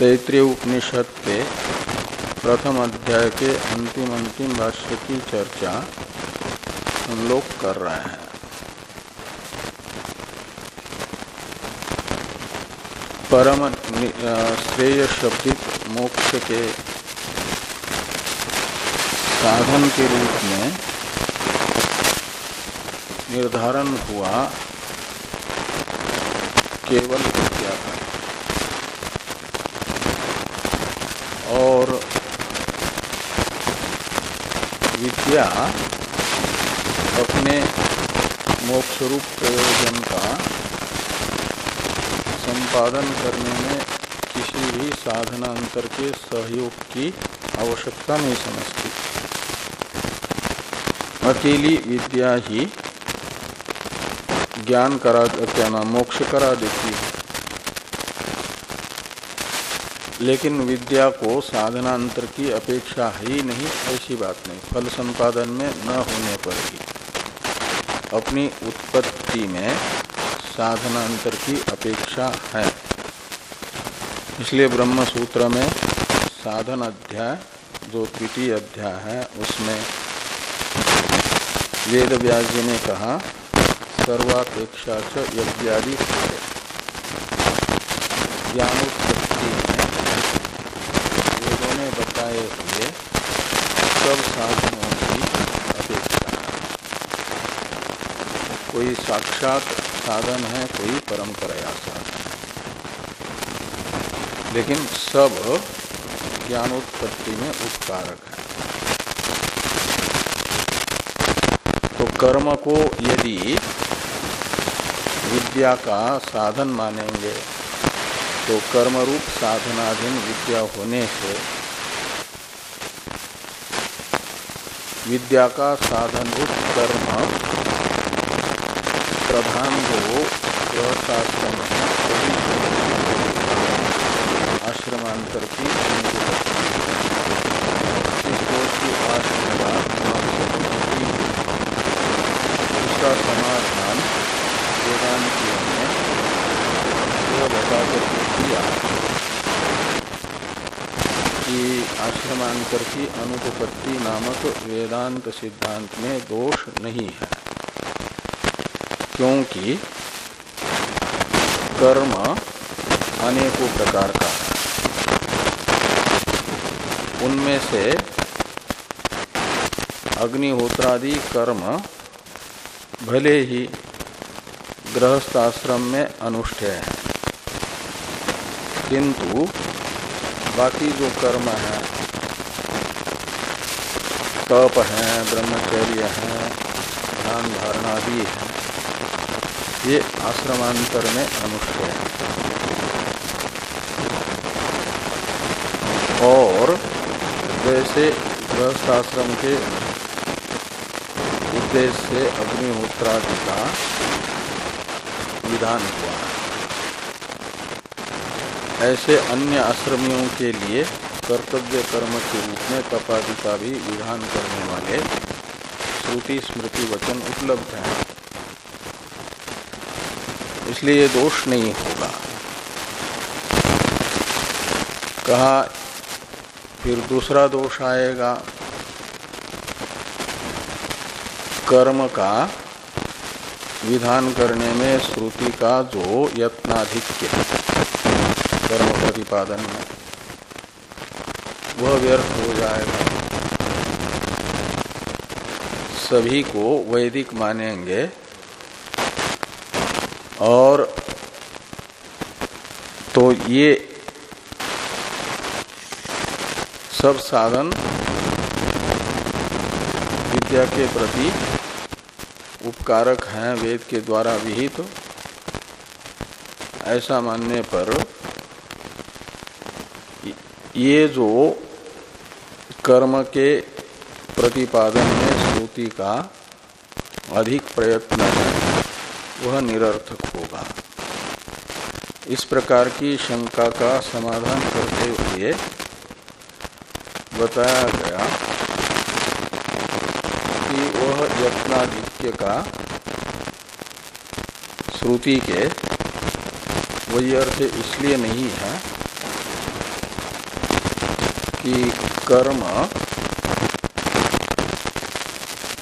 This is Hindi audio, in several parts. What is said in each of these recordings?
तैतृय उपनिषद के प्रथम अध्याय के अंतिम अंतिम भाष्य की चर्चा हम लोग कर रहे हैं। परम श्रेय शब्दित मोक्ष के साधन के रूप में निर्धारण हुआ केवल विद्या का और विद्या अपने मोक्ष रूप प्रयोजन का संपादन करने में किसी भी साधनांतर के सहयोग की आवश्यकता नहीं समझती। अकेली विद्या ही ज्ञान करा, क्या नाम, मोक्ष करा देती है। लेकिन विद्या को साधनांतर की अपेक्षा ही नहीं, ऐसी बात नहीं। फल संपादन में न होने पर ही अपनी उत्पत्ति में साधनांतर की अपेक्षा है। इसलिए ब्रह्म सूत्र में साधन अध्याय, जो तृतीय अध्याय है, उसमें वेद व्यास जी ने कहा, सर्वापेक्षा च यज्ञादि ज्ञानोत्पत्ति बताए हुए सब साधनों की अपेक्षा कोई साक्षात साधन है, कोई परंपराया साधन लेकिन सब ज्ञानोत्पत्ति में उपकारक है। तो कर्म को यदि विद्या का साधन मानेंगे तो कर्मरूप साधनाधीन विद्या होने से विद्या का साधन रूप कर्म प्रधान जो गृहस्थाश्रम है आश्रमांतर की उसका समाधान किया कि आश्रमांतर की अनुपत्ति नामक वेदांत सिद्धांत में दोष नहीं है। क्योंकि कर्म अनेकों प्रकार का उनमें से अग्निहोत्रादि कर्म भले ही गृहस्थाश्रम में अनुष्ठेय है, किंतु बाकी जो कर्म है, तप है, ब्रह्मचर्य है, ध्यान धारणादि है ये आश्रमांतर में अनुष्ठेय है। और जैसे गृहस्थाश्रम के उद्देश्य से अग्निहोत्रादि का विधान हुआ। ऐसे अन्य आश्रमियों के लिए कर्तव्य कर्म के रूप में तपादि का भी विधान करने वाले श्रुति स्मृति वचन उपलब्ध हैं। इसलिए ये दोष नहीं होगा। कहा, फिर दूसरा दोष आएगा। कर्म का विधान करने में श्रुति का जो यत्नाधिक्य कर्म प्रतिपादन में, वह व्यर्थ हो जाएगा। सभी को वैदिक मानेंगे और तो ये सब साधन विद्या के प्रति उपकारक हैं, वेद के द्वारा विहित। तो ऐसा मानने पर ये जो कर्म के प्रतिपादन में श्रुति का अधिक प्रयत्न है, वह निरर्थक इस प्रकार की शंका का समाधान करते हुए बताया गया कि वह यत्नादित्य का श्रुति के वही अर्थ इसलिए नहीं है कि कर्म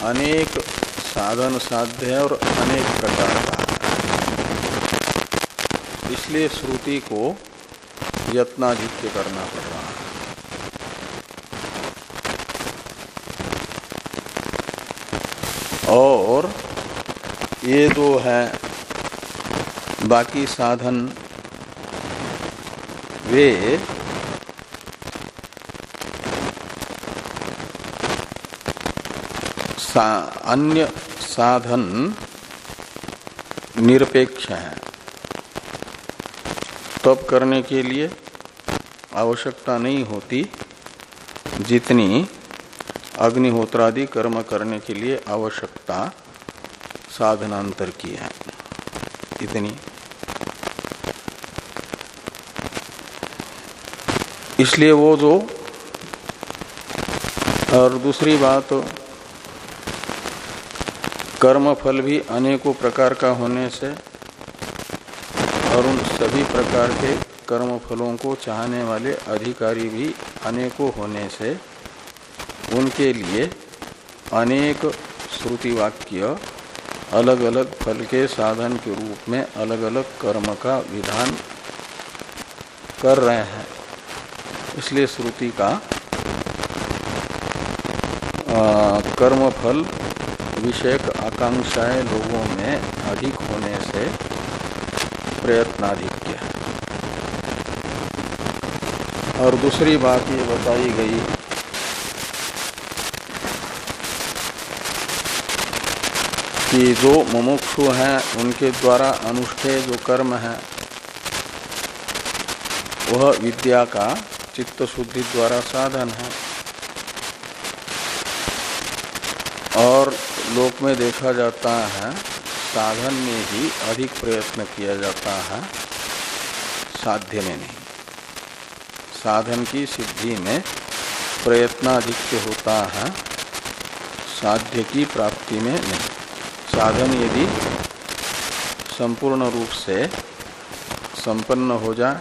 अनेक साधन साध्य और अनेक प्रकार का इसलिए श्रुति को यत्नाधिक्य करना पड़ रहा है। और ये दो है बाकी साधन वे सा, अन्य साधन निरपेक्ष है। तब करने के लिए आवश्यकता नहीं होती, जितनी अग्निहोत्रादि कर्म करने के लिए आवश्यकता साधनांतर की है। इतनी। इसलिए वो जो, और दूसरी बात कर्म फल भी अनेकों प्रकार का होने से और उन सभी प्रकार के कर्म फलों को चाहने वाले अधिकारी भी अनेकों होने से उनके लिए अनेक श्रुति वाक्य अलग अलग फल के साधन के रूप में अलग अलग कर्म का विधान कर रहे हैं। इसलिए श्रुति का कर्म फल विषयक आकांक्षाएँ लोगों में अधिक होने से है। और दूसरी बात ये बताई गई, कि जो मुमुक्षु हैं, उनके द्वारा अनुष्ठेय जो कर्म है, वह विद्या का चित्त शुद्धि द्वारा साधन है। और लोक में देखा जाता है साधन में ही अधिक प्रयत्न किया जाता है, साध्य में नहीं। साधन की सिद्धि में प्रयत्नाधिक्य होता है, साध्य की प्राप्ति में नहीं। साधन यदि संपूर्ण रूप से संपन्न हो जाए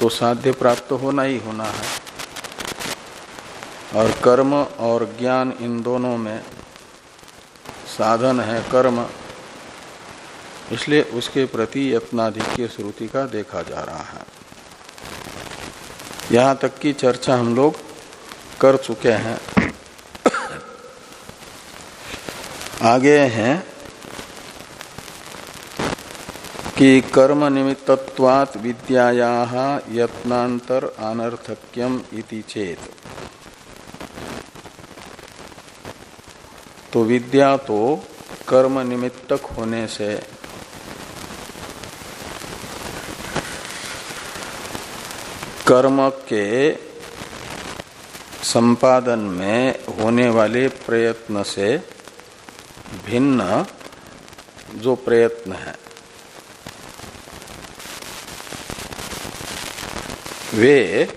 तो साध्य प्राप्त होना ही होना है। और कर्म और ज्ञान इन दोनों में साधन है, कर्म इसलिए उसके प्रति यत्नाधिक्य श्रुति का देखा जा रहा है। यहाँ तक की चर्चा हम लोग कर चुके हैं। आगे हैं कि कर्म निमित्तवात विद्याया अनर्थक्यम इति चेत। तो विद्या तो कर्म निमित्तक होने से कर्म के संपादन में होने वाले प्रयत्न से भिन्न जो प्रयत्न है, वे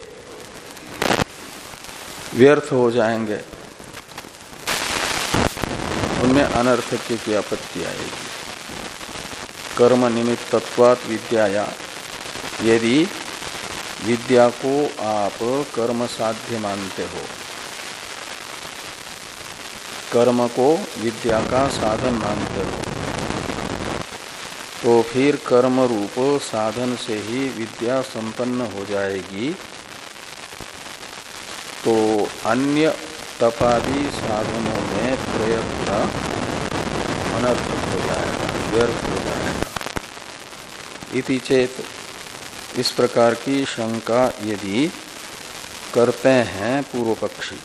व्यर्थ हो जाएँगे। उनमें अनर्थक्य की आपत्ति आएगी। कर्म निमित्त निमित्तत्वात विद्याया यदि विद्या को आप कर्म साध्य मानते हो। कर्म को विद्या का साधन मानते हो। तो फिर कर्म रूप साधन से ही विद्या संपन्न हो जाएगी। तो अन्य तपादि साधनों में प्रयत्न अनर्थक हो जाएगा, व्यर्थ हो जाएगा। इति चेत इस प्रकार की शंका यदि करते हैं पूर्व पक्षी।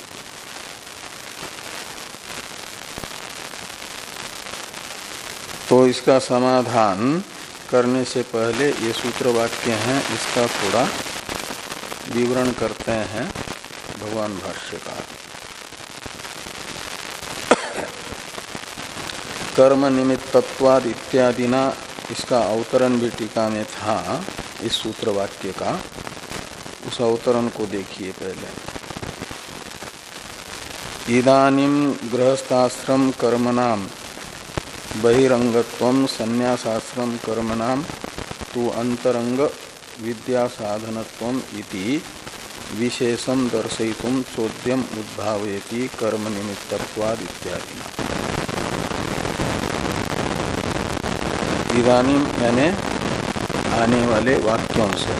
तो इसका समाधान करने से पहले ये सूत्र वाक्य हैं, इसका थोड़ा विवरण करते हैं भगवान भाष्यकार कर्म निमित्तत्वाद इत्यादि ना इसका अवतरण भी टीका में था। इस सूत्र वाक्य का उस अवतरण को देखिए पहले। इदानीम गृहस्थाश्रम कर्मणाम बहिरंगत्व संन्यासाश्रम कर्मणाम तो अंतरंग विद्या साधनत्व इति विशेषम दर्शयितुम चोद्यम उद्भावयती कर्म निमित्तवाद इत्यादि। इधानी यानी आने वाले वाक्यों से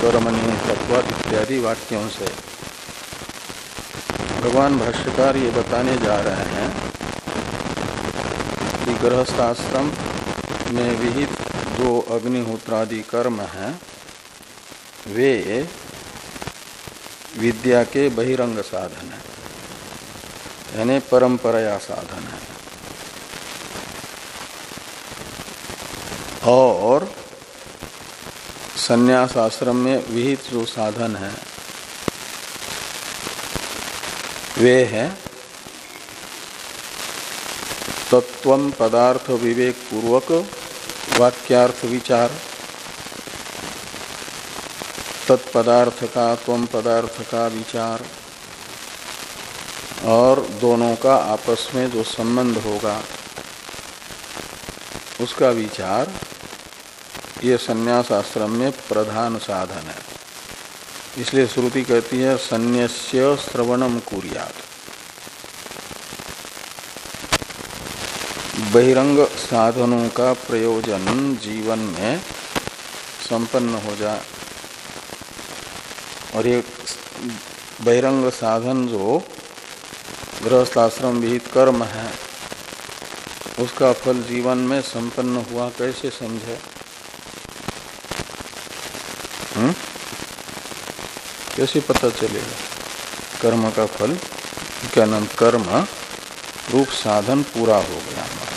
कर्म निमित्तवाद इत्यादि वाक्यों से। भगवान भाष्यकार ये बताने जा रहे हैं कि गृहस्थाश्रम में विहित जो अग्निहोत्रादि कर्म हैं। वे विद्या के बहिरंग साधन है, यानी परंपराया साधन है। और संन्यास आश्रम में विहित जो साधन है, वे हैं तत्व पदार्थ विवेक पूर्वक वाक्यार्थ विचार। तत्पदार्थ का त्वम पदार्थ का विचार। और दोनों का आपस में जो संबंध होगा, उसका विचार ये संन्यास आश्रम में प्रधान साधन है। इसलिए श्रुति कहती है, संन्यास्य श्रवणम कुरियात। बहिरंग साधनों का प्रयोजन जीवन में संपन्न हो जाए और ये बहिरंग साधन जो गृहस्थाश्रम विहित कर्म है, उसका फल जीवन में संपन्न हुआ कैसे समझे? कैसे पता चलेगा? कर्म का फल, क्या नाम कर्म, रूप साधन पूरा हो गया हमारा।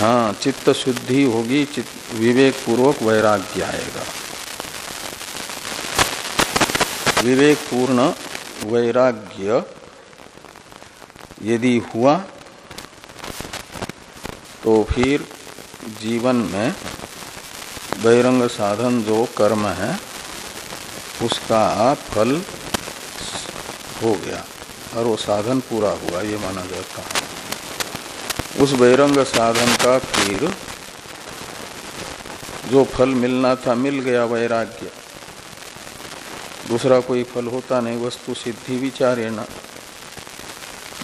हाँ? चित्त शुद्धि होगी, चित्त विवेक पूर्वक वैराग्य आएगा। विवेक पूर्ण वैराग्य यदि हुआ तो फिर जीवन में बहिरंग साधन जो कर्म है, उसका फल हो गया और वो साधन पूरा हुआ, ये माना जाता है। उस बहिरंग साधन का फिर जो फल मिलना था, मिल गया वैराग्य। दूसरा कोई फल होता नहीं, वस्तु सिद्धि विचारे न।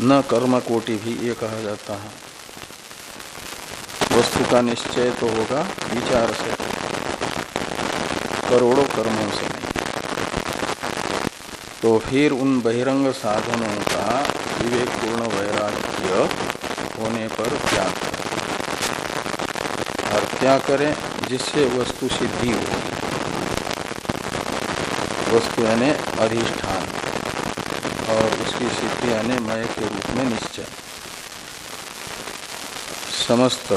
न कर्म कोटि भी, ये कहा जाता है। वस्तु का निश्चय तो होगा, विचार से। करोड़ों कर्मों से नहीं। तो फिर उन बहिरंग साधनों का विवेकपूर्ण वैराग्य होने पर त्याग और क्या करें जिससे वस्तु सिद्धि हो? वस्तु यानी अधिष्ठान। और उसकी सिद्धि यानी मय के रूप में निश्चय। समस्त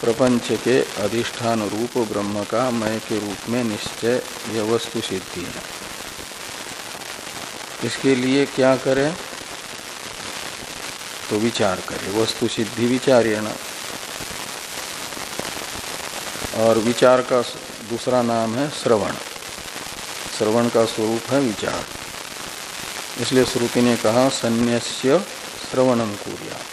प्रपंच के अधिष्ठान रूप ब्रह्म का मय के रूप में निश्चय यह वस्तु सिद्धि है। इसके लिए क्या करें? तो विचार करें। वस्तु सिद्धि विचार्य न? और विचार का दूसरा नाम है श्रवण। श्रवण का स्वरूप है विचार। इसलिए श्रुति ने कहा संन्यास्य श्रवणम कुरिया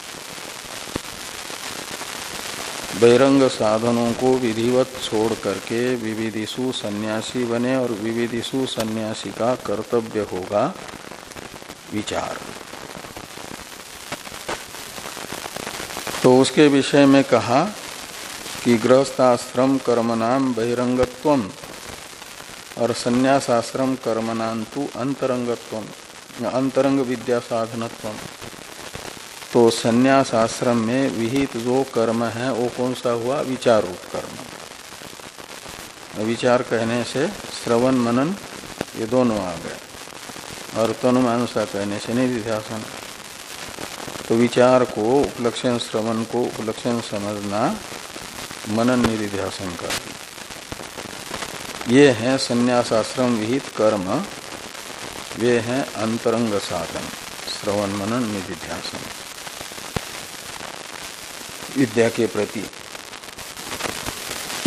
बहिरंग साधनों को विधिवत छोड़ करके विविधिशु सन्यासी बने और विविधिशु सन्यासी का कर्तव्य होगा विचार। तो उसके विषय में कहा कि गृहस्थाश्रम कर्मनाम बहिरंगत्व और संन्यासाश्रम कर्मनाम तो अंतरंगत्व, अंतरंग विद्या साधनत्व। तो संन्यास आश्रम में विहित जो कर्म है, वो कौन सा हुआ? विचार रूप कर्म। विचार कहने से श्रवण, मनन, ये दोनों आ गए। और तनुमानुषा कहने से नहीं ध्यान तो विचार को, उपलक्षण श्रवण को, उपलक्षण समझना, मनन निधिध्यासन कर ये है संन्यास आश्रम विहित कर्म। वे हैं अंतरंग साधन, श्रवण, मनन, निधिध्यासन। विद्या के प्रति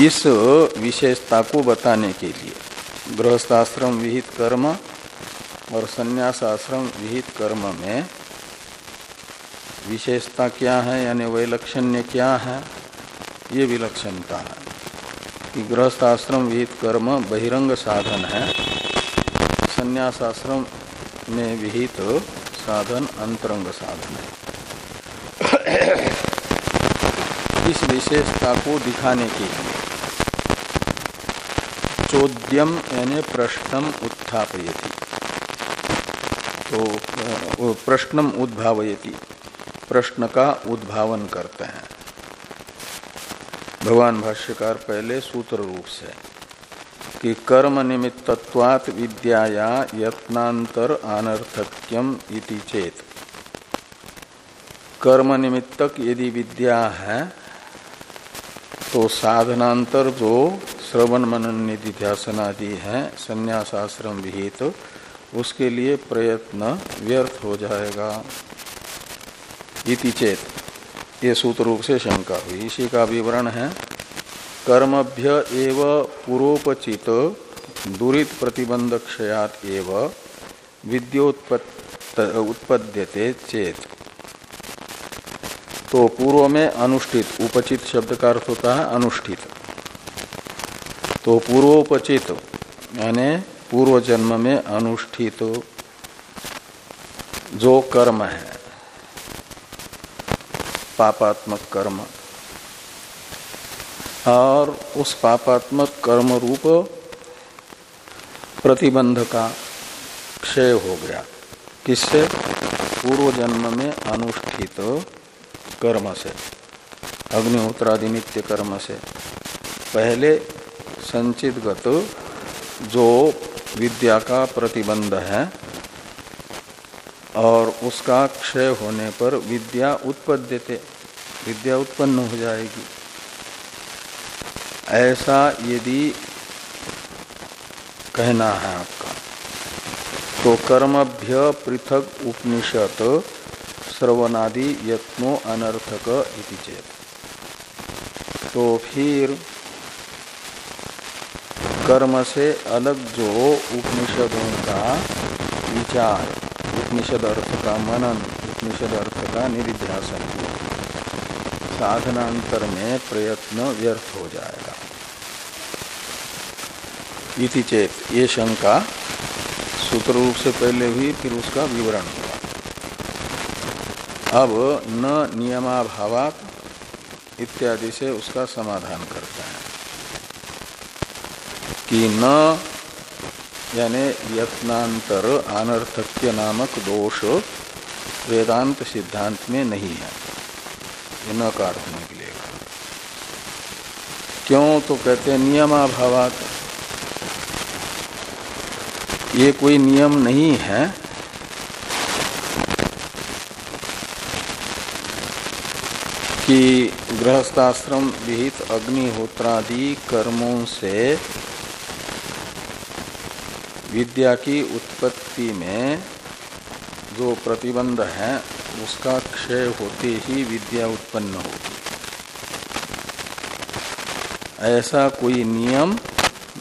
इस विशेषता को बताने के लिए गृहस्थाश्रम विहित कर्म और संन्यासाश्रम विहित कर्म में विशेषता क्या है, यानी वैलक्षण्य क्या है, ये विलक्षणता है कि गृहस्थाश्रम विहित कर्म बहिरंग साधन है। संन्यास आश्रम में विहित साधन अंतरंग साधन है। इस विशेषता को दिखाने के लिए। चौद्यम यानी प्रश्नम उत्थापयति। तो प्रश्नम उद्भावयति। प्रश्न का उद्भावन करते हैं। भगवान भाष्यकार पहले सूत्र रूप से, कि कर्म निमित्तत्वात् विद्याया यत्नांतर अनर्थक्यम इति चेत। कर्म निमित्तक यदि विद्या है तो साधनांतर जो श्रवण मनन निधि ध्यान आदि है, संन्यासाश्रम विहित तो उसके लिए प्रयत्न व्यर्थ हो जाएगा। इति चेत। ये सूत्र रूप से शंका हुई। इसी का विवरण है, कर्मभ्य एव पूर्वोपचित दुरीत प्रतिबंध क्षयात एव उत्पद्यते चेत। तो पूर्व में अनुष्ठित, उपचित शब्द का अर्थ होता है अनुष्ठित। तो पूर्वोपचित, यानी पूर्व जन्म में अनुष्ठित जो कर्म है, पापात्मक कर्म, और उस पापात्मक कर्म रूप प्रतिबंध का क्षय हो गया। किससे? पूर्व जन्म में अनुष्ठित। कर्म से अग्निहोत्रादि नित्य कर्म से पहले संचित गत जो विद्या का प्रतिबंध है और उसका क्षय होने पर विद्या उत्पद्यते। विद्या उत्पन्न हो जाएगी। ऐसा यदि कहना है आपका तो कर्मभ्य पृथक उपनिषद श्रवणादि यत्नो अनर्थक चेत। तो फिर कर्म से अलग जो उपनिषदों का विचार उपनिषद अर्थ का मनन उपनिषद अर्थ का निरिध्यासन साधनांतर में प्रयत्न व्यर्थ हो जाएगा। इति चेत ये शंका सूत्र रूप से पहले हुई, फिर उसका विवरण। हुआ अब न नियमाभावात इत्यादि से उसका समाधान करते हैं। कि न, यानी यत्नांतर अनर्थक्य नामक दोष वेदांत सिद्धांत में नहीं है। न कार होने के लिए। क्यों तो कहते हैं नियमाभावात। ये कोई नियम नहीं है। कि गृहस्थाश्रम विहित अग्निहोत्रादि कर्मों से विद्या की उत्पत्ति में जो प्रतिबंध है, उसका क्षय होते ही विद्या उत्पन्न होगी ऐसा कोई नियम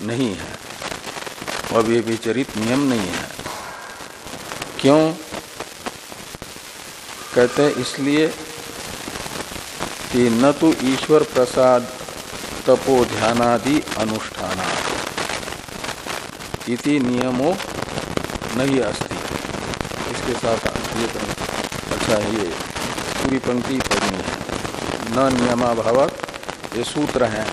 नहीं है अव्यभिचरित नियम नहीं है। क्यों? कहते इसलिए कि न तो ईश्वर प्रसाद तपो ध्यानादि अनुष्ठान। इति नियमो नहीं अस्ति। इसके साथ ये अच्छा ये पूरी पंक्ति पढ़नी है। न नियमाभावक ये सूत्र हैं।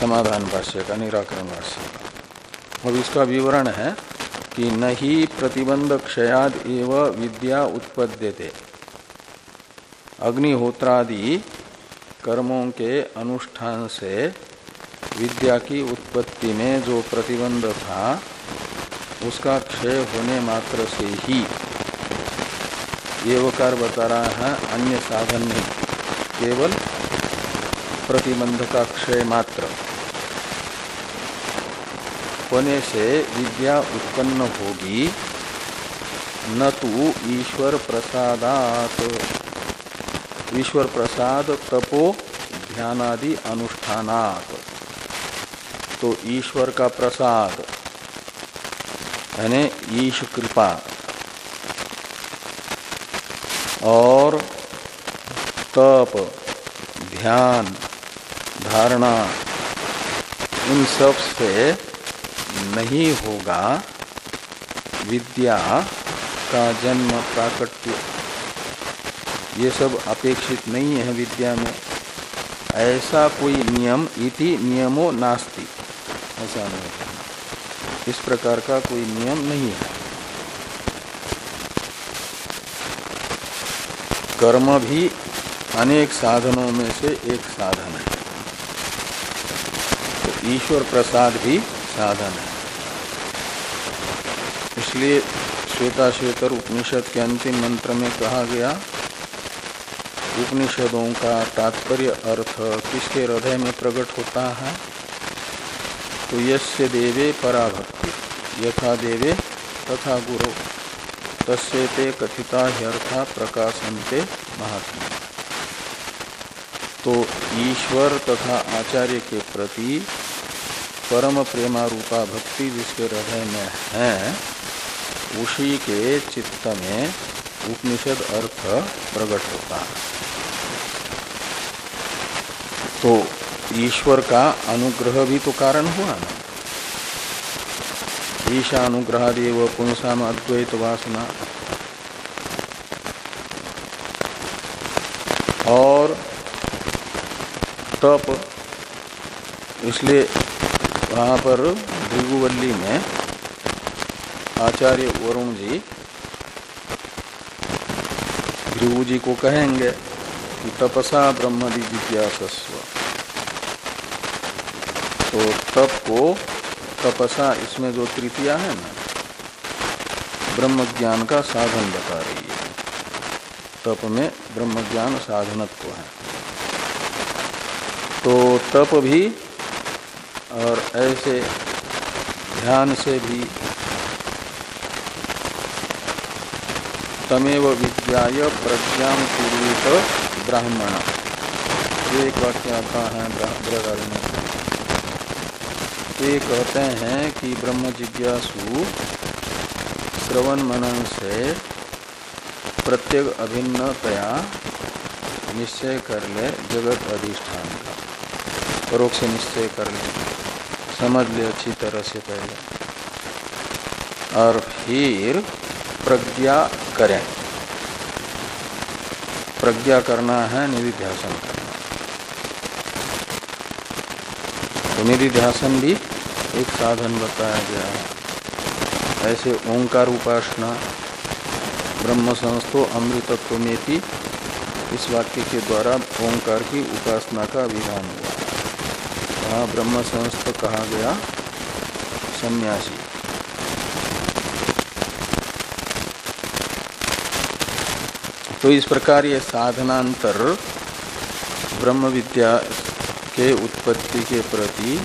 समाधान भाष्य का, निराकरण भाष्य और इसका विवरण है कि न ही प्रतिबंध क्षयाद एव विद्या उत्पद्यते। अग्निहोत्रादि कर्मों के अनुष्ठान से विद्या की उत्पत्ति में जो प्रतिबंध था, उसका क्षय होने मात्र से ही ये वकार बता रहा है, अन्य साधन नहीं, केवल प्रतिबंध का क्षय मात्र। होने से विद्या उत्पन्न होगी, न तो ईश्वर प्रसादात। ईश्वर प्रसाद तपो ध्यानादि अनुष्ठानात। तो ईश्वर का प्रसाद, यानी ईश कृपा। और तप, ध्यान, धारणा, इन सबसे नहीं होगा विद्या का जन्म प्राकट्य ये सब अपेक्षित नहीं है विद्या में। ऐसा कोई नियम इति नियमो नास्ति। ऐसा नहीं इस प्रकार का कोई नियम नहीं है। कर्म भी अनेक साधनों में से एक साधन है। तो ईश्वर प्रसाद भी साधन है। इसलिए श्वेता श्वेतर उपनिषद के अंतिम मंत्र में कहा गया उपनिषदों का तात्पर्य अर्थ किसके हृदय में प्रकट होता है? तो यस्य देवे पराभक्ति, यथा देवे तथा गुरु तस्ते कथिता ह्यर्था प्रकाशनते महात्मा। तो ईश्वर तथा आचार्य के प्रति परम प्रेमारूपा भक्ति जिसके हृदय में है, उसी के चित्त में उपनिषद अर्थ प्रकट होता है। तो ईश्वर का अनुग्रह भी तो कारण हुआ ना। ईशा अनुग्रहादेव पुंसाम अद्वैत वासना। और तप, इसलिए वहाँ पर भृगुवल्ली में आचार्य वरुण जी भृगु जी को कहेंगे कि तपसा ब्रह्म जिज्ञासस्व। तो तप को तपसा, इसमें जो तृतीया है ना ब्रह्म ज्ञान का साधन बता रही है। तप में ब्रह्म ज्ञान साधनत्व है। तो तप भी और ऐसे ध्यान से भी तमेव विद्याय प्रज्ञा पूर्वित ब्राह्मण एक वाक्य आता है में। ये कहते हैं कि ब्रह्म जिज्ञासु श्रवण मनन से प्रत्येक अभिन्नतया निश्चय कर ले जगत अधिष्ठान का। परोक्ष निश्चय कर ले। समझ ले अच्छी तरह से पहले। और फिर प्रज्ञा करें। प्रज्ञा करना है, निधिध्यासन करना। तो निधिध्यासन भी एक साधन बताया गया है। ऐसे ओंकार उपासना, ब्रह्म संस्थो अमृतत्व में इस वाक्य के द्वारा ओंकार की उपासना का विधान हुआ। वहाँ ब्रह्म संस्थ कहा गया, सन्यासी। तो इस प्रकार ये साधनांतर ब्रह्म विद्या के उत्पत्ति के प्रति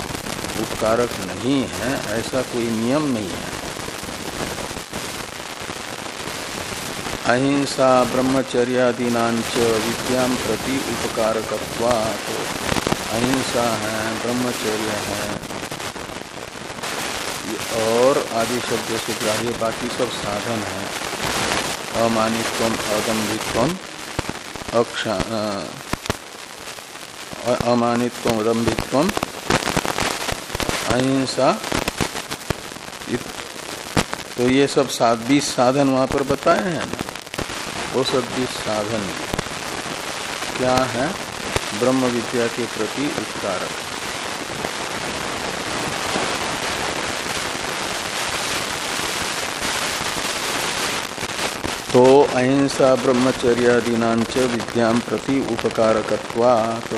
उपकारक नहीं है, ऐसा कोई नियम नहीं है। अहिंसा, ब्रह्मचर्यादीनाच विद्या प्रति उपकारकत्वात्। अहिंसा है, ब्रह्मचर्य है। और आदि शब्द से ग्राह्य, बाकी सब साधन है। अमानित्व अदम्भित्व अक्षा अमानित्व अदम्भित्व अहिंसा तो ये सब सात बीस साधन वहाँ पर बताए हैं ना वो सब बीस साधन क्या है ब्रह्म विद्या के प्रति उपकारक तो अहिंसा ब्रह्मचर्यादीनाच विद्या प्रति उपकारकत्वात्।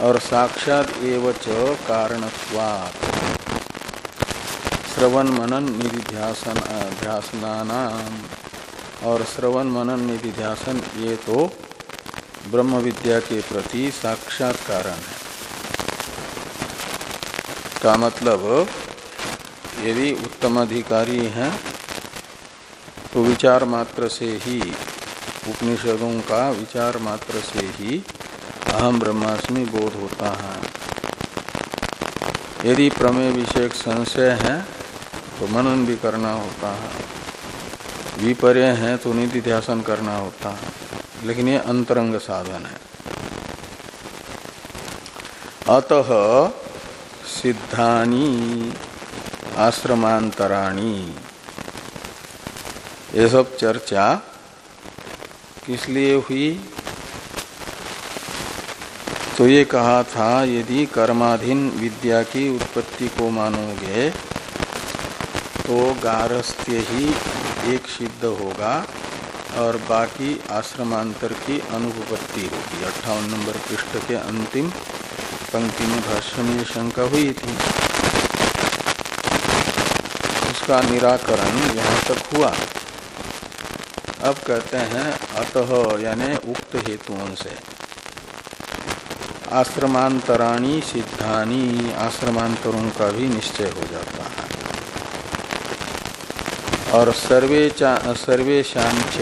और साक्षात एवं कारणत्वात्। श्रवण मनन निधि ध्यासन और श्रवण मनन निधि ध्यासन ये तो ब्रह्म विद्या के प्रति साक्षात कारण है। का मतलब यदि उत्तम अधिकारी हैं तो विचार मात्र से ही, उपनिषदों का विचार मात्र से ही अहम ब्रह्मास्मि बोध होता है। यदि प्रमेय विषयक संशय है तो मनन भी करना होता है। विपर्य है तो निधि ध्यासन करना होता है। लेकिन ये अंतरंग साधन है। अतः सिद्धानी आश्रमांतराणी ये सब चर्चा किस लिए हुई? तो ये कहा था, यदि कर्माधीन विद्या की उत्पत्ति को मानोगे तो गारस्थ्य ही एक सिद्ध होगा और बाकी आश्रमांतर की अनुपत्ति होगी। अट्ठावन नंबर पृष्ठ के अंतिम पंक्ति में भाष्य में शंका हुई थी। उसका निराकरण यहाँ तक हुआ। अब कहते हैं अतः, यानी उक्त हेतुओं से। आश्रमांतराणी सिद्धानी आश्रमांतरों का भी निश्चय हो जाता है। और सर्वे सर्वेशांच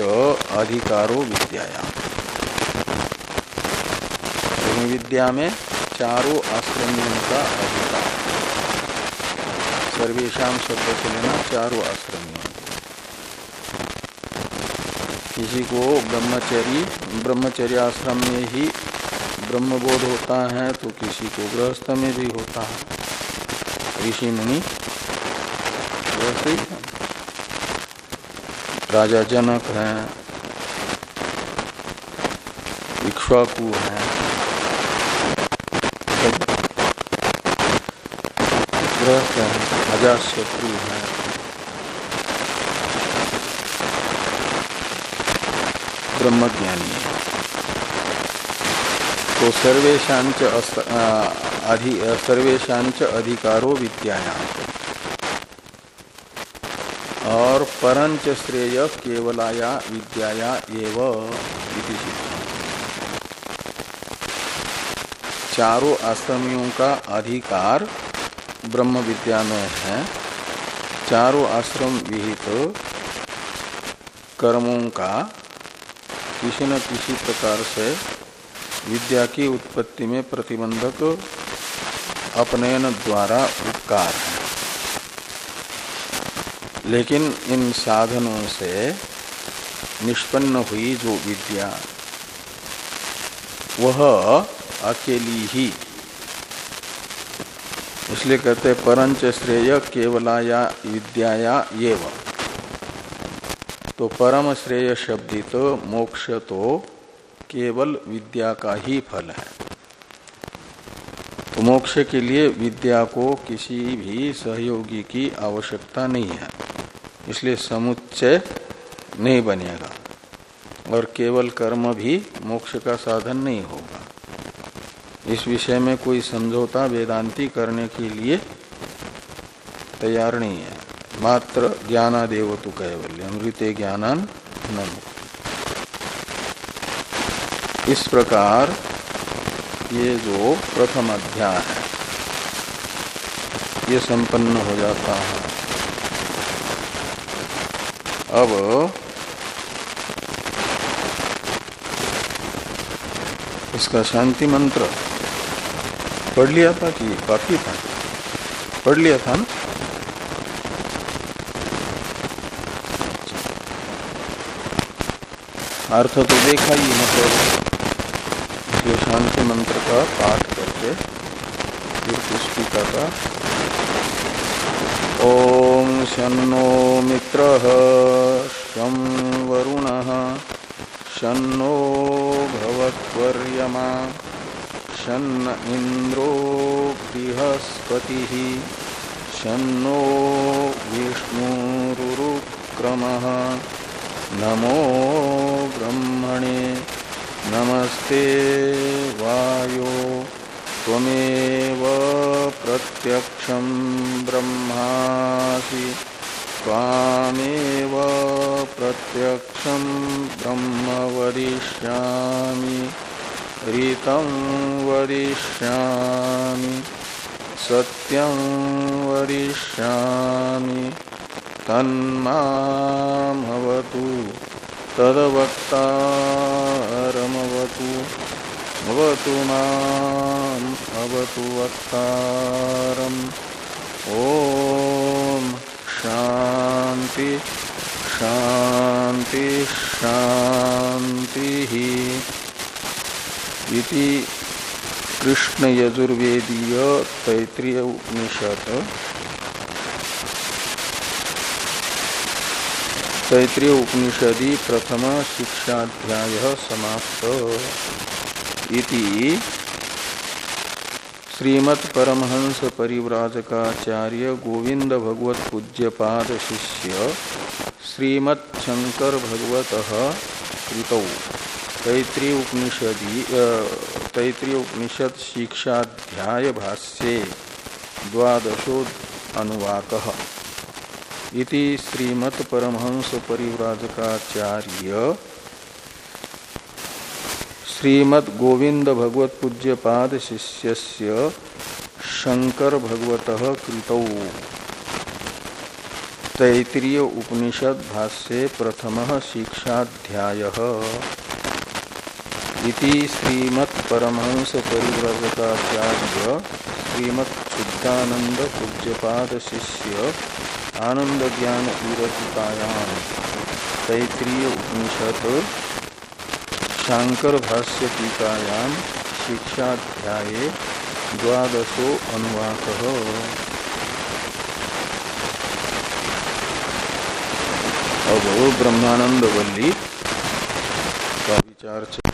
अधिकारो विद्यायाम विद्या में चारों आश्रमियों का अधिकार। सर्वेशा शब्द से लेना चारों आश्रमियों। किसी को ब्रह्मचरी, ब्रह्मचर्य आश्रम में ही ब्रह्मबोध होता है तो किसी को गृहस्थ में भी होता है। ऋषि मुनि ही राजा जनक हैं इक्ष्वाकु हैं। गृहस्थ हैं अजात शत्रु हैं ब्रह्मज्ञानी है तो सर्वेशांच अधि सर्वेशांच अधिकारो विद्यायाम और परंच श्रेय केवलाया विद्याया एव चारों आश्रमियों का अधिकार ब्रह्म विद्या में है। चारों आश्रम विहित कर्मों का किसी न किसी प्रकार से विद्या की उत्पत्ति में प्रतिबंधक अपनयन द्वारा उपकार है। लेकिन इन साधनों से निष्पन्न हुई जो विद्या, वह अकेली ही। इसलिए कहते परंच श्रेय केवलाया विद्याया ये तो परम श्रेय शब्दित मोक्ष तो केवल विद्या का ही फल है। तो मोक्ष के लिए विद्या को किसी भी सहयोगी की आवश्यकता नहीं है, इसलिए समुच्चय नहीं बनेगा और केवल कर्म भी मोक्ष का साधन नहीं होगा। इस विषय में कोई समझौता वेदांती करने के लिए तैयार नहीं है। मात्र ज्ञानादेव तो कैवल्य, अमृत ज्ञानान इस प्रकार ये जो प्रथम अध्याय है, ये संपन्न हो जाता है। अब इसका शांति मंत्र पढ़ लिया था कि बाकी था? पढ़ लिया था ना? अर्थ तो देखा ही मतलब इसलिए शांति मंत्र का पाठ करके फिर पुष्पिका का ओम शनो मित्र, शं वरुण शनो भवत्वर्यमा शन्न इंद्रो बृहस्पति शनो विष्णुरुक्रम। नमो ब्रह्मणे, नमस्ते वायो, त्वमेव प्रत्यक्षं ब्रह्मासि, त्वामेव प्रत्यक्षं ब्रह्म वदिष्यामि, ऋतं वदिष्यामि, सत्यं वदिष्यामि। तन्मामवतु तदवक्तारमवतु भवतु माम् अवतु वक्तारम्। ॐ शान्ति शान्ति शांति इति कृष्ण यजुर्वेदीय तैतृय तैतृय उपनिषदि प्रथम शिक्षाध्याय समाप्त। इति श्रीमत् परमहंस परिव्राजकाचार्य गोविंद भगवत पूज्यपाद शिष्य श्रीमत् शंकर भगवत कृतौ। तैतृय उपनिषदि तैतृय उपनिषद शिक्षाध्याय भाष्ये द्वादशो अनुवाक इति श्रीमत् परमहंस परिव्राजकाचार्य श्रीमद गोविंद भगवत पूज्य पाद शिष्य शंकर भगवत कृतौ। तैतरीय उपनिषद भाष्ये प्रथम शिक्षाध्याय। इति श्रीमत् परमहंस परिव्रजकाचार्य श्रीमत् शुद्धानंद पूज्यपाद शिष्य आनंद ज्ञान ईरतिकायाम तैतरीय उपनिषद शांकर भाष्य टीकायाम शिक्षाध्याय द्वादशो अनुवाक अब ब्रह्मानंद वल्ली का विचार